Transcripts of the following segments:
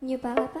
Như bà apa?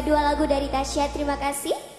Dua lagu dari Tasya. Terima kasih.